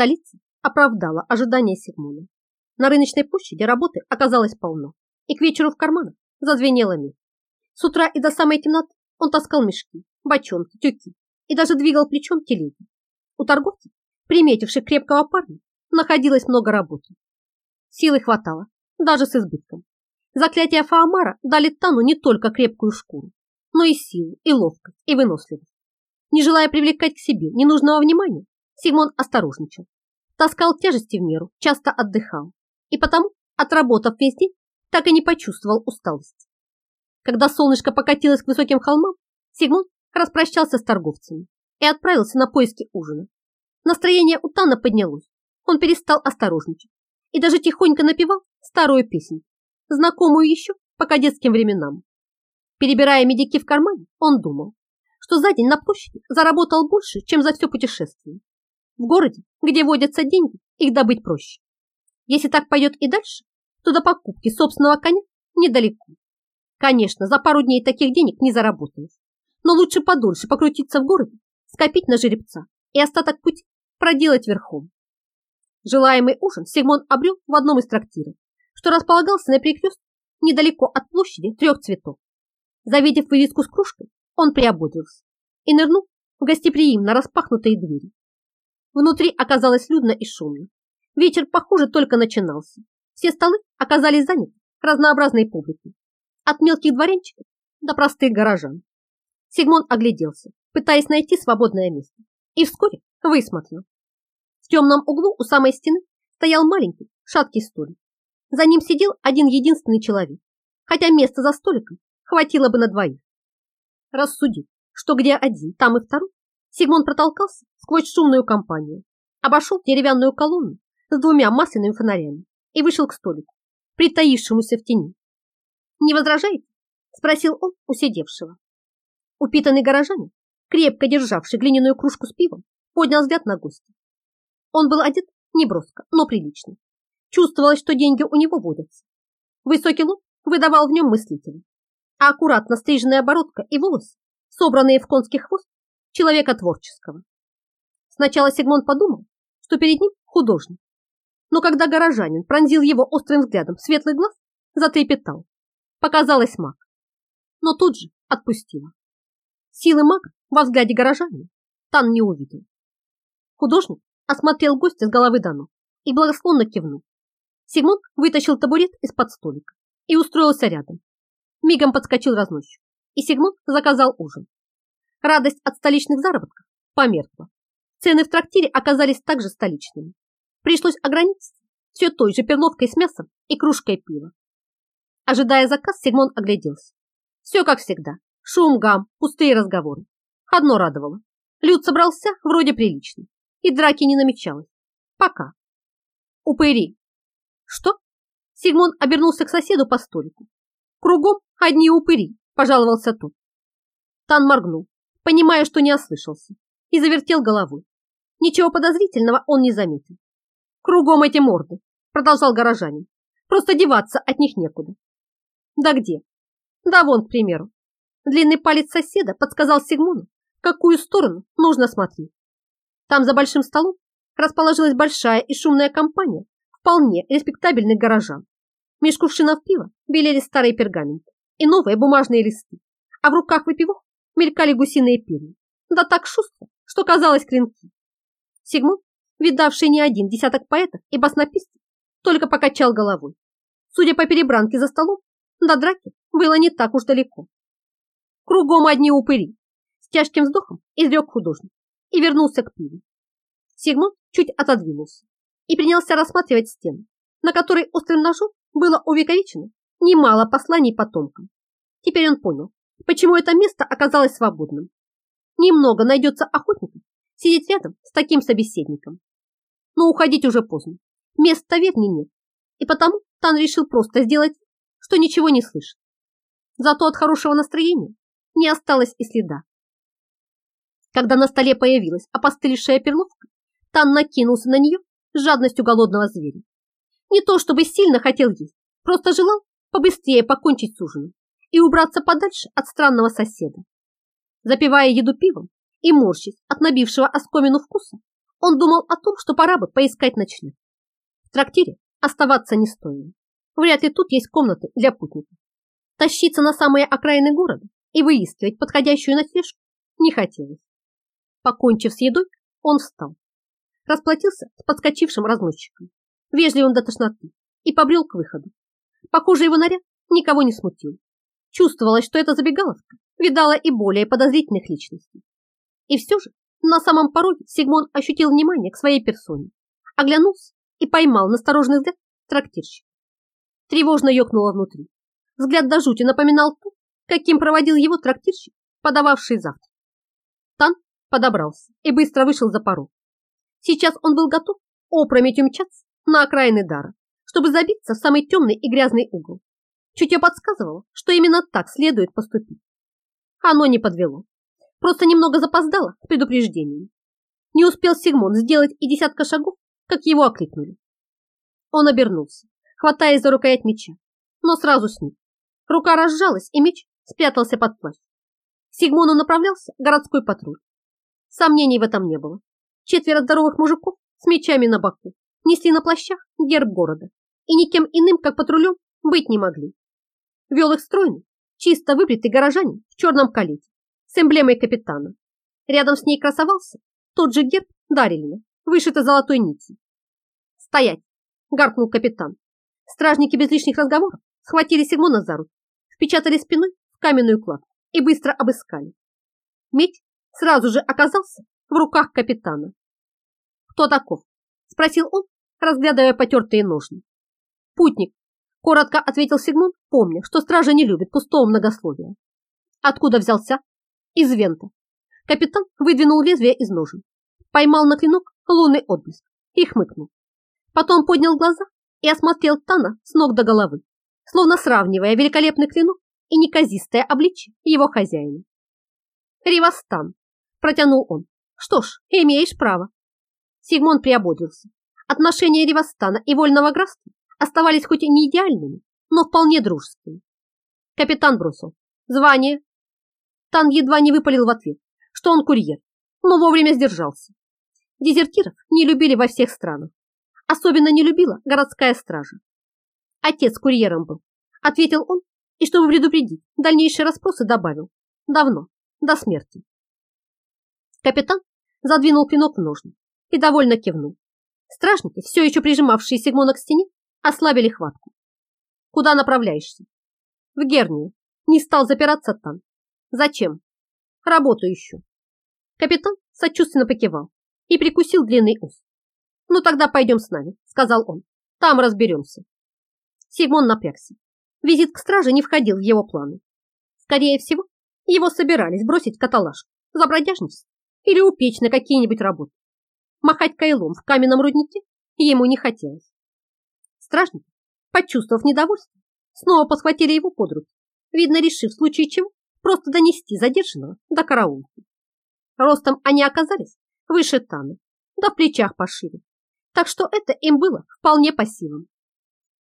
Столица оправдала ожидания Сигмона. На рыночной площади работы оказалось полно, и к вечеру в карманах зазвенело медь. С утра и до самой темноты он таскал мешки, бочонки, тюки и даже двигал плечом телеги. У торговцев, приметивших крепкого парня, находилось много работы. Силы хватало, даже с избытком. Заклятия Фаамара дали Тану не только крепкую шкуру, но и силу, и ловкость, и выносливость. Не желая привлекать к себе ненужного внимания, Сигмон осторожничал. Таскал тяжести в меру, часто отдыхал. И потому, отработав весь день, так и не почувствовал усталости. Когда солнышко покатилось к высоким холмам, Сигмон распрощался с торговцами и отправился на поиски ужина. Настроение у Тана поднялось. Он перестал осторожничать и даже тихонько напевал старую песню, знакомую еще по кадетским временам. Перебирая медики в кармане, он думал, что за день на площади заработал больше, чем за все путешествие. В городе, где водятся деньги, их добыть проще. Если так пойдет и дальше, то до покупки собственного коня недалеко. Конечно, за пару дней таких денег не заработаешь, но лучше подольше покрутиться в городе, скопить на жеребца и остаток пути проделать верхом. Желаемый ужин Сигмон обрел в одном из трактиров, что располагался на перекрестке недалеко от площади трех цветов. Завидев вывеску с кружкой, он приободрился и нырнул в гостеприимно распахнутые двери. Внутри оказалось людно и шумно. Вечер, похоже, только начинался. Все столы оказались заняты разнообразной публикой. От мелких дворянчиков до простых горожан. Сигмон огляделся, пытаясь найти свободное место, и вскоре высмотрел. В темном углу у самой стены стоял маленький шаткий столик. За ним сидел один единственный человек, хотя места за столиком хватило бы на двоих. Рассудив, что где один, там и второй, Сигмон протолкался сквозь шумную компанию, обошел деревянную колонну с двумя масляными фонарями и вышел к столику, притаившемуся в тени. «Не возражаете?» – спросил он у сидевшего. Упитанный горожанин, крепко державший глиняную кружку с пивом, поднял взгляд на гостя. Он был одет неброско, но прилично. Чувствовалось, что деньги у него водятся. Высокий лоб выдавал в нем мыслителя, а аккуратно стриженная бородка и волосы, собранные в конский хвост, человека творческого. Сначала Сигмон подумал, что перед ним художник, но когда горожанин пронзил его острым взглядом светлый глаз, затрепетал. Показалось маг, но тут же отпустила. Силы мага во взгляде горожанина Тан не увидел. Художник осмотрел гостя с головы до ног и благосклонно кивнул. Сигмон вытащил табурет из-под столика и устроился рядом. Мигом подскочил разносчик, и Сигмон заказал ужин. Радость от столичных заработков померкла. Цены в трактире оказались также столичными. Пришлось ограничиться все той же перловкой с мясом и кружкой пива. Ожидая заказ, Сигмон огляделся. Все как всегда. Шум, гам, пустые разговоры. Одно радовало. Люд собрался вроде прилично. И драки не намечалось. Пока. Упыри. Что? Сигмон обернулся к соседу по столику. Кругом одни упыри, пожаловался тот. Тан моргнул, понимая, что не ослышался, и завертел головой. Ничего подозрительного он не заметил. Кругом эти морды, продолжал горожанин. Просто деваться от них некуда. Да где? Да вон, к примеру. Длинный палец соседа подсказал Сигмону, в какую сторону нужно смотреть. Там за большим столом расположилась большая и шумная компания вполне респектабельных горожан. Меж кувшинов пива белели старые пергаменты и новые бумажные листы, а в руках выпивок мелькали гусиные перья. Да так шустро, что казалось клинки. Сигмунд, видавший не один десяток поэтов и баснописцев, только покачал головой. Судя по перебранке за столом, до драки было не так уж далеко. Кругом одни упыри. С тяжким вздохом изрек художник и вернулся к пиву. Сигмунд чуть отодвинулся и принялся рассматривать стену, на которой острым ножом было увековечено немало посланий потомкам. Теперь он понял, почему это место оказалось свободным. Немного найдется охотников сидеть рядом с таким собеседником. Но уходить уже поздно. Мест в нет, и потому Тан решил просто сделать, что ничего не слышит. Зато от хорошего настроения не осталось и следа. Когда на столе появилась опостылевшая перловка, Тан накинулся на нее с жадностью голодного зверя. Не то чтобы сильно хотел есть, просто желал побыстрее покончить с ужином и убраться подальше от странного соседа. Запивая еду пивом и морщись от набившего оскомину вкуса, Он думал о том, что пора бы поискать ночлег. В трактире оставаться не стоило. Вряд ли тут есть комнаты для путников. Тащиться на самые окраины города и выискивать подходящую ночлежку не хотелось. Покончив с едой, он встал. Расплатился с подскочившим разносчиком. Вежливо он до тошноты и побрел к выходу. Похоже, его наряд никого не смутил. Чувствовалось, что эта забегаловка видала и более подозрительных личностей. И все же на самом пороге Сигмон ощутил внимание к своей персоне, оглянулся и поймал настороженный взгляд трактирщика. Тревожно ёкнуло внутри. Взгляд до жути напоминал то, каким проводил его трактирщик, подававший завтрак. Тан подобрался и быстро вышел за порог. Сейчас он был готов опрометью мчаться на окраины дара, чтобы забиться в самый темный и грязный угол. Чутье подсказывало, что именно так следует поступить. Оно не подвело. Просто немного запоздало с предупреждением. Не успел Сигмон сделать и десятка шагов, как его окликнули. Он обернулся, хватаясь за рукоять меча, но сразу сник. Рука разжалась, и меч спрятался под плащ. Сигмону направлялся городской патруль. Сомнений в этом не было. Четверо здоровых мужиков с мечами на боку несли на плащах герб города и никем иным, как патрулем, быть не могли. Вел их стройный, чисто выбритый горожанин в черном калите с эмблемой капитана. Рядом с ней красовался тот же герб Дарильна, вышитый золотой нитью. «Стоять!» – гаркнул капитан. Стражники без лишних разговоров схватили Сигмона за руку, впечатали спиной в каменную кладку и быстро обыскали. Меч сразу же оказался в руках капитана. «Кто таков?» – спросил он, разглядывая потертые ножны. «Путник», – коротко ответил Сигмон, помня, что стража не любит пустого многословия. «Откуда взялся?» «Из вента». Капитан выдвинул лезвие из ножен, поймал на клинок лунный отблеск и хмыкнул. Потом поднял глаза и осмотрел Тана с ног до головы, словно сравнивая великолепный клинок и неказистое обличье его хозяина. «Ривастан», — протянул он. «Что ж, имеешь право». Сигмон приободрился. Отношения Ривастана и Вольного Графства оставались хоть и не идеальными, но вполне дружескими. Капитан бросил. «Звание?» Тан едва не выпалил в ответ, что он курьер, но вовремя сдержался. Дезертиров не любили во всех странах. Особенно не любила городская стража. Отец курьером был, ответил он, и чтобы предупредить дальнейшие расспросы, добавил. Давно, до смерти. Капитан задвинул клинок в ножны и довольно кивнул. Стражники, все еще прижимавшие Сигмона к стене, ослабили хватку. Куда направляешься? В Гернию. Не стал запираться там. Зачем? Работу ищу. Капитан сочувственно покивал и прикусил длинный ус. «Ну тогда пойдем с нами», — сказал он. «Там разберемся». Сигмон напрягся. Визит к страже не входил в его планы. Скорее всего, его собирались бросить каталажку за бродяжность или упечь на какие-нибудь работы. Махать кайлом в каменном руднике ему не хотелось. Стражники, почувствовав недовольство, снова подхватили его под руки, видно, решив в случае чего просто донести задержанного до караулки. Ростом они оказались выше Таны, да в плечах пошире, так что это им было вполне по силам.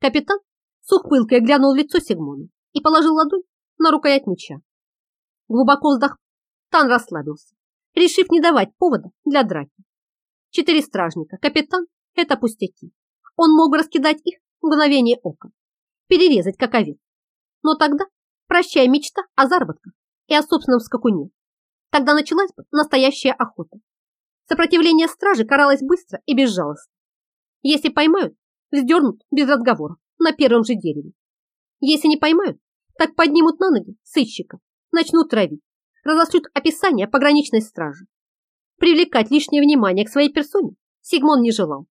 Капитан с ухмылкой глянул в лицо Сигмона и положил ладонь на рукоять меча. Глубоко вздохнув, Тан расслабился, решив не давать повода для драки. Четыре стражника, капитан – это пустяки. Он мог раскидать их в мгновение ока, перерезать как овец. Но тогда прощай мечта о заработках и о собственном скакуне. Тогда началась бы настоящая охота. Сопротивление стражи каралось быстро и безжалостно. Если поймают, вздернут без разговора на первом же дереве. Если не поймают, так поднимут на ноги сыщиков, начнут травить, разошлют описание пограничной стражи. Привлекать лишнее внимание к своей персоне Сигмон не желал.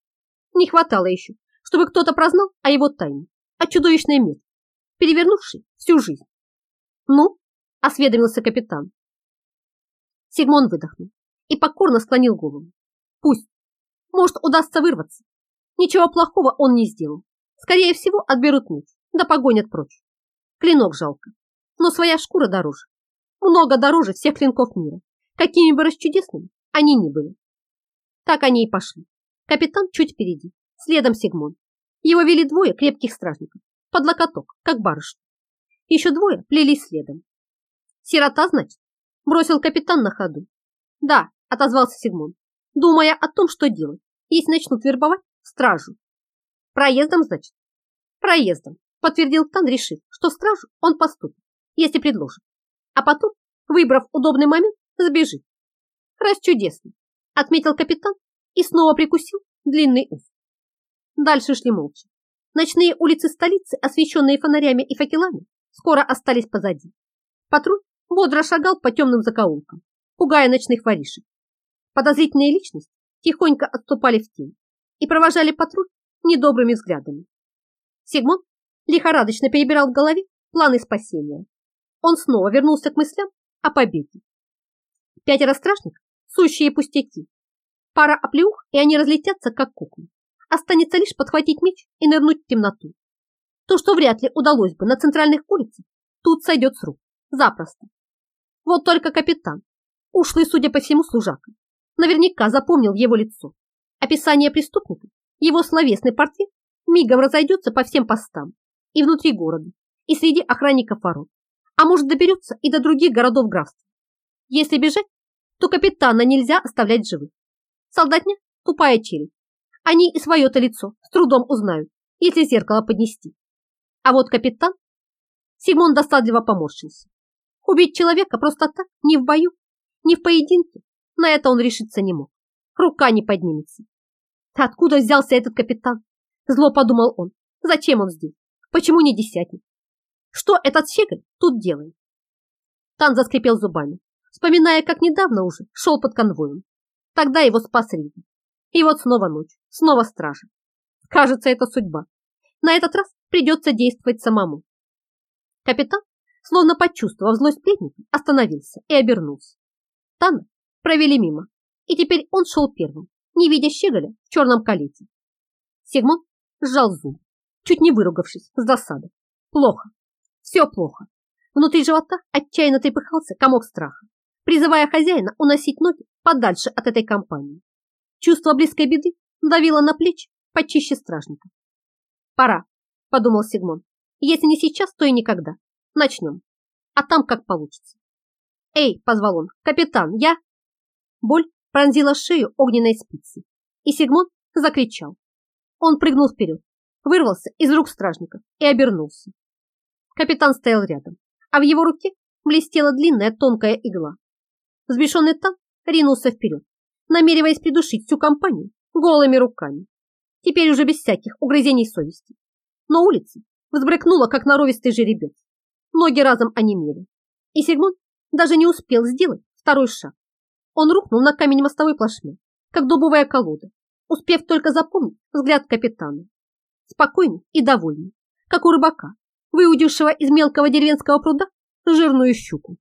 Не хватало еще, чтобы кто-то прознал о его тайне, о чудовищной метке, перевернувшей всю жизнь. «Ну?» – осведомился капитан. Сигмон выдохнул и покорно склонил голову. «Пусть. Может, удастся вырваться, Ничего плохого он не сделал. Скорее всего, отберут меч, да погонят прочь. Клинок жалко, но своя шкура дороже. Много дороже всех клинков мира, какими бы расчудесными они ни были. Так они и пошли. Капитан чуть впереди, следом Сигмон. Его вели двое крепких стражников, под локоток, как барышня. Еще двое плелись следом. «Сирота, значит?» – бросил капитан на ходу. «Да», – отозвался Сигмон. думая о том, что делать, если начнут вербовать стражу. Проездом, значит? Проездом, подтвердил Тан, решив, что стражу он поступит, если предложит. А потом, выбрав удобный момент, сбежит. Расчудесно, отметил капитан и снова прикусил длинный ус. Дальше шли молча. Ночные улицы столицы, освещенные фонарями и факелами, скоро остались позади. Патруль бодро шагал по темным закоулкам, пугая ночных воришек. Подозрительные личности тихонько отступали в тень и провожали патруль недобрыми взглядами. Сигмон лихорадочно перебирал в голове планы спасения. Он снова вернулся к мыслям о побеге. Пятеро страшников, сущие пустяки. Пара оплеух, и они разлетятся, как куклы. Останется лишь подхватить меч и нырнуть в темноту. То, что вряд ли удалось бы на центральных улицах, тут сойдет с рук. Запросто. Вот только капитан, ушлый, судя по всему, служака, наверняка запомнил его лицо. Описание преступника, его словесный портрет мигом разойдется по всем постам и внутри города, и среди охранников ворот, а может доберется и до других городов графства. Если бежать, то капитана нельзя оставлять живых. Солдатня – тупая челюсть. Они и свое-то лицо с трудом узнают, если зеркало поднести. А вот капитан... Симон досадливо поморщился. Убить человека просто так, ни в бою, ни в поединке, на это он решиться не мог. Рука не поднимется. Откуда взялся этот капитан? Зло подумал он. Зачем он здесь? Почему не десятник? Что этот щеголь тут делает? Тан заскрипел зубами, вспоминая, как недавно уже шел под конвоем. Тогда его спас Рида. И вот снова ночь, снова стража. Кажется, это судьба. На этот раз придется действовать самому. Капитан, словно почувствовав злость пленника, остановился и обернулся. Тана провели мимо, и теперь он шел первым, не видя щеголя в черном калите. Сигмон сжал зуб, чуть не выругавшись с досады. Плохо, все плохо. Внутри живота отчаянно трепыхался комок страха, призывая хозяина уносить ноги подальше от этой компании. Чувство близкой беды давило на плечи почище стражника. «Пора», — подумал Сигмон. «Если не сейчас, то и никогда. Начнем. А там как получится». «Эй!» — позвал он. «Капитан, я...» Боль пронзила шею огненной спицей, и Сигмон закричал. Он прыгнул вперед, вырвался из рук стражников и обернулся. Капитан стоял рядом, а в его руке блестела длинная тонкая игла. Взбешенный Тан ринулся вперед, намереваясь придушить всю компанию голыми руками. Теперь уже без всяких угрызений совести. Но улица взбрыкнула, как норовистый жеребец. Ноги разом онемели, и Сигмон даже не успел сделать второй шаг. Он рухнул на камень мостовой плашмя, как дубовая колода, успев только запомнить взгляд капитана. Спокойный и довольный, как у рыбака, выудившего из мелкого деревенского пруда жирную щуку.